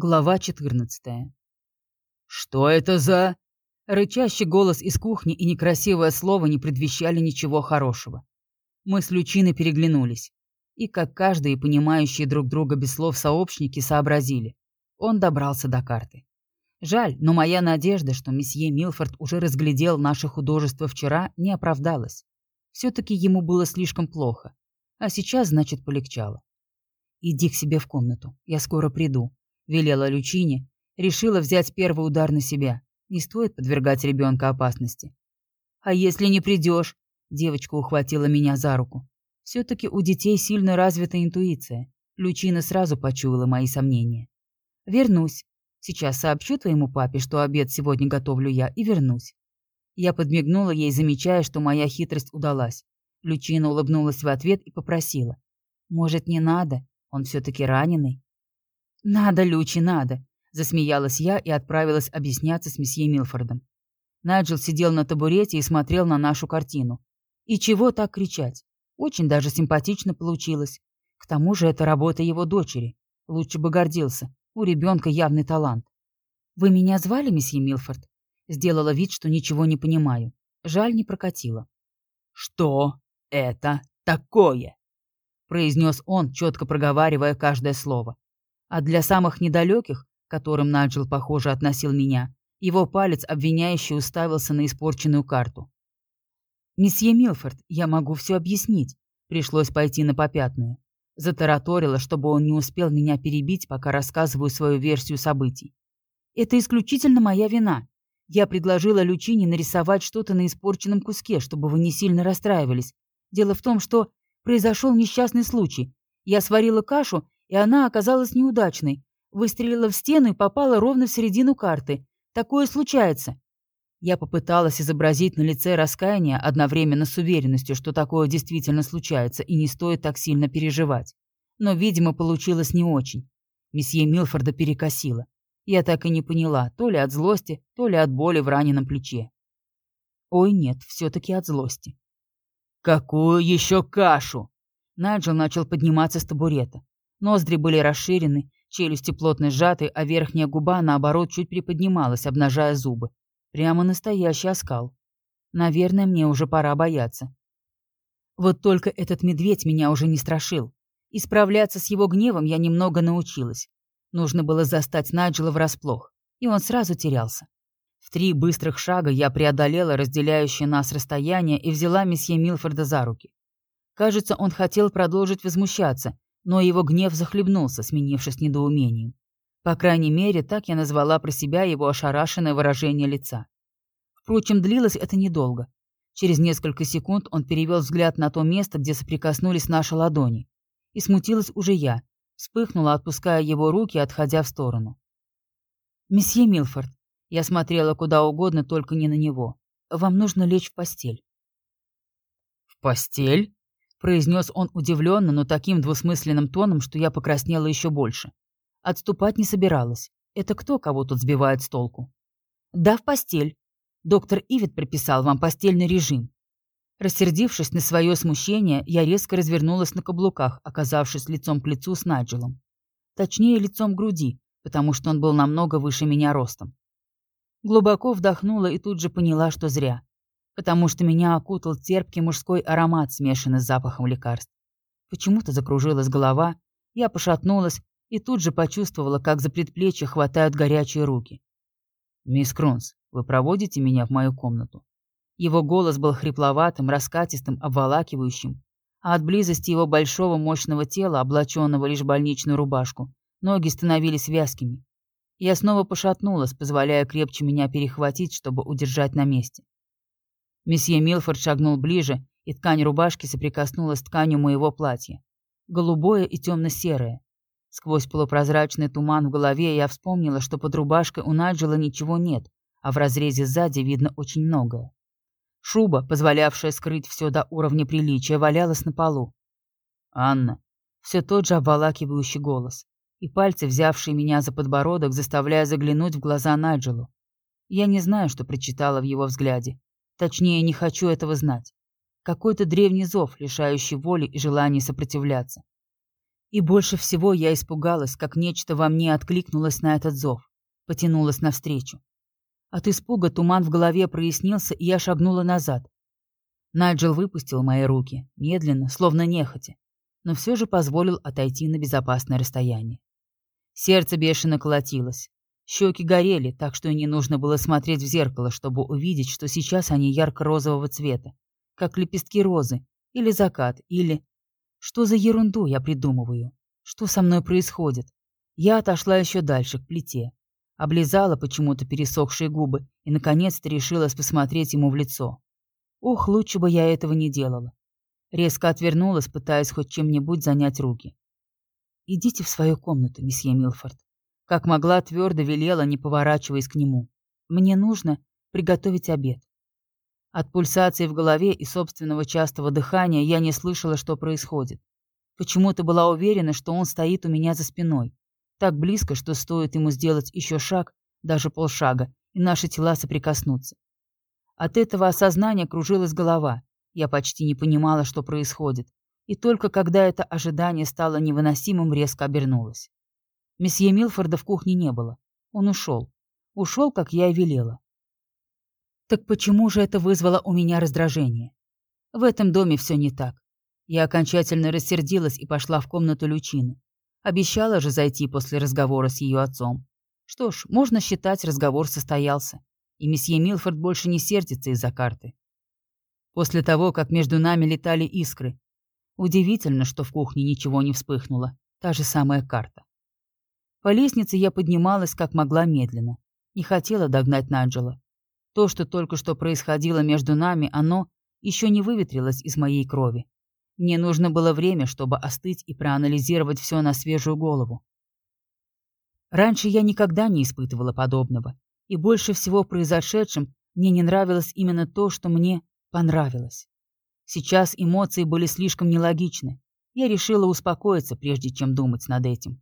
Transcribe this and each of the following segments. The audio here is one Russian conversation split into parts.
Глава 14. «Что это за...» Рычащий голос из кухни и некрасивое слово не предвещали ничего хорошего. Мы с Лючиной переглянулись. И, как каждые понимающие друг друга без слов сообщники, сообразили. Он добрался до карты. Жаль, но моя надежда, что месье Милфорд уже разглядел наше художество вчера, не оправдалась. Все-таки ему было слишком плохо. А сейчас, значит, полегчало. «Иди к себе в комнату. Я скоро приду», велела Лючине, решила взять первый удар на себя. Не стоит подвергать ребенка опасности. «А если не придешь?» Девочка ухватила меня за руку. Все-таки у детей сильно развита интуиция. Лючина сразу почуяла мои сомнения. «Вернусь. Сейчас сообщу твоему папе, что обед сегодня готовлю я, и вернусь». Я подмигнула ей, замечая, что моя хитрость удалась. Лючина улыбнулась в ответ и попросила. «Может, не надо? Он все-таки раненый?» «Надо, Лючи, надо!» — засмеялась я и отправилась объясняться с месье Милфордом. Найджел сидел на табурете и смотрел на нашу картину. И чего так кричать? Очень даже симпатично получилось. К тому же это работа его дочери. Лучше бы гордился. У ребенка явный талант. «Вы меня звали, месье Милфорд?» Сделала вид, что ничего не понимаю. Жаль, не прокатило. «Что это такое?» произнес он, четко проговаривая каждое слово. А для самых недалеких, которым Наджил, похоже, относил меня, его палец обвиняющий уставился на испорченную карту. «Месье Милфорд, я могу все объяснить». Пришлось пойти на попятную. Затараторила, чтобы он не успел меня перебить, пока рассказываю свою версию событий. «Это исключительно моя вина. Я предложила Лючине нарисовать что-то на испорченном куске, чтобы вы не сильно расстраивались. Дело в том, что произошел несчастный случай. Я сварила кашу и она оказалась неудачной. Выстрелила в стену и попала ровно в середину карты. Такое случается. Я попыталась изобразить на лице раскаяние одновременно с уверенностью, что такое действительно случается и не стоит так сильно переживать. Но, видимо, получилось не очень. Месье Милфорда перекосило. Я так и не поняла, то ли от злости, то ли от боли в раненом плече. Ой, нет, все-таки от злости. «Какую еще кашу?» Найджел начал подниматься с табурета. Ноздри были расширены, челюсти плотно сжаты, а верхняя губа, наоборот, чуть приподнималась, обнажая зубы. Прямо настоящий оскал. Наверное, мне уже пора бояться. Вот только этот медведь меня уже не страшил. И справляться с его гневом я немного научилась. Нужно было застать Найджела врасплох, и он сразу терялся. В три быстрых шага я преодолела разделяющее нас расстояние и взяла месье Милфорда за руки. Кажется, он хотел продолжить возмущаться, но его гнев захлебнулся, сменившись недоумением. По крайней мере, так я назвала про себя его ошарашенное выражение лица. Впрочем, длилось это недолго. Через несколько секунд он перевел взгляд на то место, где соприкоснулись наши ладони. И смутилась уже я, вспыхнула, отпуская его руки, отходя в сторону. «Месье Милфорд», я смотрела куда угодно, только не на него. «Вам нужно лечь в постель». «В постель?» Произнес он удивленно, но таким двусмысленным тоном, что я покраснела еще больше. Отступать не собиралась. Это кто кого тут сбивает с толку? Да, в постель. Доктор Ивит прописал вам постельный режим. Рассердившись на свое смущение, я резко развернулась на каблуках, оказавшись лицом к лицу с Наджелом. Точнее, лицом к груди, потому что он был намного выше меня ростом. Глубоко вдохнула и тут же поняла, что зря потому что меня окутал терпкий мужской аромат, смешанный с запахом лекарств. Почему-то закружилась голова, я пошатнулась и тут же почувствовала, как за предплечье хватают горячие руки. «Мисс Крунс, вы проводите меня в мою комнату?» Его голос был хрипловатым, раскатистым, обволакивающим, а от близости его большого мощного тела, облаченного лишь больничную рубашку, ноги становились вязкими. Я снова пошатнулась, позволяя крепче меня перехватить, чтобы удержать на месте. Месье Милфорд шагнул ближе, и ткань рубашки соприкоснулась с тканью моего платья. Голубое и темно-серое. Сквозь полупрозрачный туман в голове я вспомнила, что под рубашкой у Наджела ничего нет, а в разрезе сзади видно очень многое. Шуба, позволявшая скрыть все до уровня приличия, валялась на полу. «Анна!» Все тот же обволакивающий голос. И пальцы, взявшие меня за подбородок, заставляя заглянуть в глаза Наджелу. Я не знаю, что прочитала в его взгляде, Точнее, не хочу этого знать. Какой-то древний зов, лишающий воли и желания сопротивляться. И больше всего я испугалась, как нечто во мне откликнулось на этот зов, потянулось навстречу. От испуга туман в голове прояснился, и я шагнула назад. Найджел выпустил мои руки, медленно, словно нехотя, но все же позволил отойти на безопасное расстояние. Сердце бешено колотилось. Щеки горели, так что и не нужно было смотреть в зеркало, чтобы увидеть, что сейчас они ярко-розового цвета, как лепестки розы, или закат, или... Что за ерунду я придумываю? Что со мной происходит? Я отошла еще дальше, к плите. Облизала почему-то пересохшие губы и, наконец-то, решилась посмотреть ему в лицо. Ох, лучше бы я этого не делала. Резко отвернулась, пытаясь хоть чем-нибудь занять руки. «Идите в свою комнату, месье Милфорд». Как могла, твердо велела, не поворачиваясь к нему. «Мне нужно приготовить обед». От пульсации в голове и собственного частого дыхания я не слышала, что происходит. Почему-то была уверена, что он стоит у меня за спиной. Так близко, что стоит ему сделать еще шаг, даже полшага, и наши тела соприкоснутся. От этого осознания кружилась голова. Я почти не понимала, что происходит и только когда это ожидание стало невыносимым, резко обернулась. Месье Милфорда в кухне не было. Он ушел. Ушел, как я и велела. Так почему же это вызвало у меня раздражение? В этом доме все не так. Я окончательно рассердилась и пошла в комнату Лючины. Обещала же зайти после разговора с ее отцом. Что ж, можно считать, разговор состоялся. И месье Милфорд больше не сердится из-за карты. После того, как между нами летали искры, Удивительно, что в кухне ничего не вспыхнуло. Та же самая карта. По лестнице я поднималась как могла медленно. Не хотела догнать Наджела. То, что только что происходило между нами, оно еще не выветрилось из моей крови. Мне нужно было время, чтобы остыть и проанализировать все на свежую голову. Раньше я никогда не испытывала подобного, и больше всего в произошедшем мне не нравилось именно то, что мне понравилось. Сейчас эмоции были слишком нелогичны. Я решила успокоиться, прежде чем думать над этим.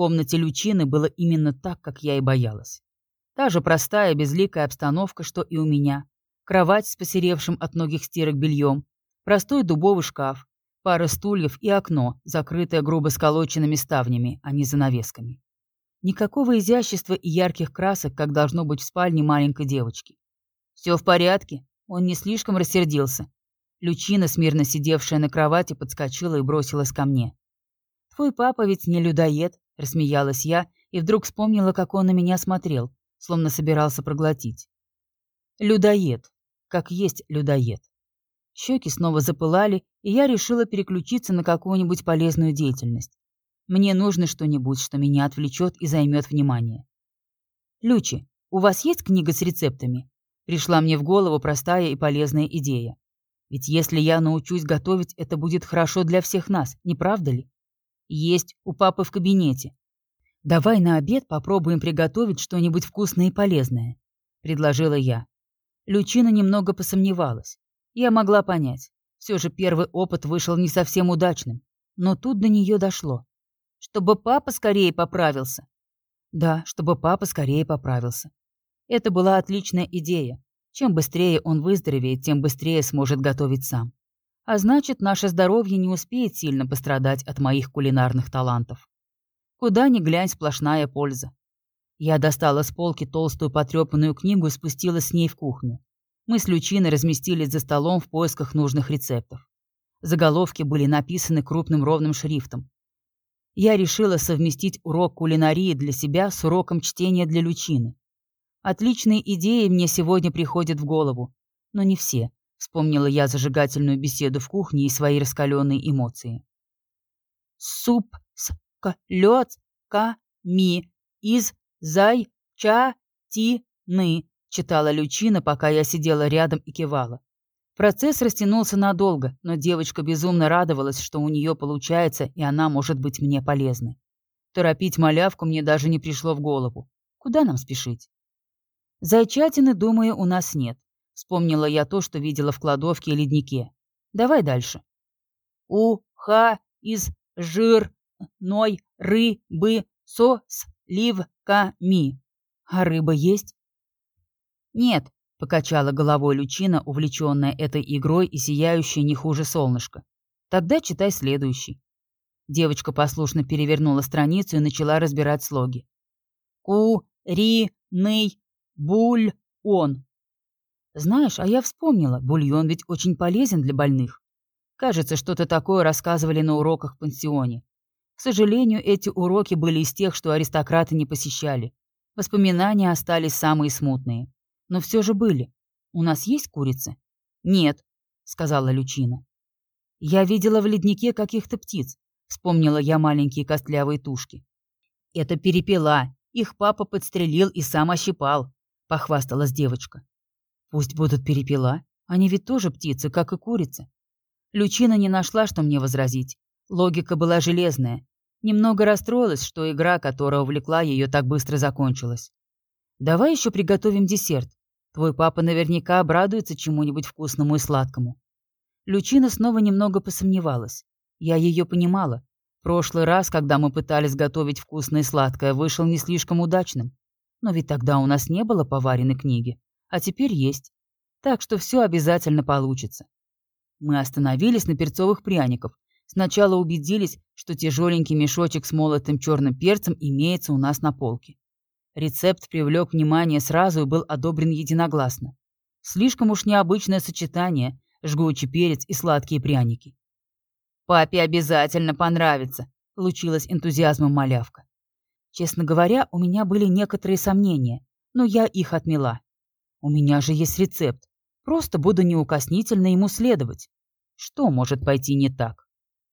Комнате Лючины было именно так, как я и боялась. Та же простая, безликая обстановка, что и у меня. Кровать с посеревшим от многих стирок бельем, простой дубовый шкаф, пара стульев и окно, закрытое грубо сколоченными ставнями, а не занавесками. Никакого изящества и ярких красок, как должно быть в спальне маленькой девочки. «Все в порядке?» Он не слишком рассердился. Лючина, смирно сидевшая на кровати, подскочила и бросилась ко мне. «Твой папа ведь не людоед», — рассмеялась я и вдруг вспомнила, как он на меня смотрел, словно собирался проглотить. «Людоед. Как есть людоед». Щеки снова запылали, и я решила переключиться на какую-нибудь полезную деятельность. Мне нужно что-нибудь, что меня отвлечет и займет внимание. «Лючи, у вас есть книга с рецептами?» Пришла мне в голову простая и полезная идея. Ведь если я научусь готовить, это будет хорошо для всех нас, не правда ли? Есть у папы в кабинете. Давай на обед попробуем приготовить что-нибудь вкусное и полезное, предложила я. Лючина немного посомневалась. Я могла понять. Все же первый опыт вышел не совсем удачным. Но тут до нее дошло. Чтобы папа скорее поправился. Да, чтобы папа скорее поправился. Это была отличная идея. Чем быстрее он выздоровеет, тем быстрее сможет готовить сам. А значит, наше здоровье не успеет сильно пострадать от моих кулинарных талантов. Куда ни глянь, сплошная польза. Я достала с полки толстую потрепанную книгу и спустилась с ней в кухню. Мы с Лючиной разместились за столом в поисках нужных рецептов. Заголовки были написаны крупным ровным шрифтом. Я решила совместить урок кулинарии для себя с уроком чтения для Лючины. Отличные идеи мне сегодня приходят в голову, но не все. Вспомнила я зажигательную беседу в кухне и свои раскаленные эмоции. Суп с колёцками из зайчатины, читала Лючина, пока я сидела рядом и кивала. Процесс растянулся надолго, но девочка безумно радовалась, что у нее получается, и она может быть мне полезной. Торопить малявку мне даже не пришло в голову. Куда нам спешить? Зайчатины, думаю, у нас нет. Вспомнила я то, что видела в кладовке и леднике. Давай дальше. У-ха из жирной рыбы со сливками. А рыба есть? Нет, покачала головой Лючина, увлеченная этой игрой и сияющая не хуже солнышка. Тогда читай следующий. Девочка послушно перевернула страницу и начала разбирать слоги. Ку-ри-ный буль-он. Знаешь, а я вспомнила, бульон ведь очень полезен для больных. Кажется, что-то такое рассказывали на уроках в пансионе. К сожалению, эти уроки были из тех, что аристократы не посещали. Воспоминания остались самые смутные. Но все же были. У нас есть курицы? Нет, сказала Лючина. Я видела в леднике каких-то птиц. Вспомнила я маленькие костлявые тушки. Это перепела. Их папа подстрелил и сам ощипал, похвасталась девочка. Пусть будут перепела. Они ведь тоже птицы, как и курицы. Лючина не нашла, что мне возразить. Логика была железная. Немного расстроилась, что игра, которая увлекла ее, так быстро закончилась. «Давай еще приготовим десерт. Твой папа наверняка обрадуется чему-нибудь вкусному и сладкому». Лючина снова немного посомневалась. Я ее понимала. Прошлый раз, когда мы пытались готовить вкусное и сладкое, вышел не слишком удачным. Но ведь тогда у нас не было поваренной книги, а теперь есть. Так что все обязательно получится. Мы остановились на перцовых пряниках. Сначала убедились, что тяжеленький мешочек с молотым черным перцем имеется у нас на полке. Рецепт привлек внимание сразу и был одобрен единогласно. Слишком уж необычное сочетание – жгучий перец и сладкие пряники. «Папе обязательно понравится», — лучилась энтузиазмом малявка. Честно говоря, у меня были некоторые сомнения, но я их отмела. У меня же есть рецепт. Просто буду неукоснительно ему следовать. Что может пойти не так?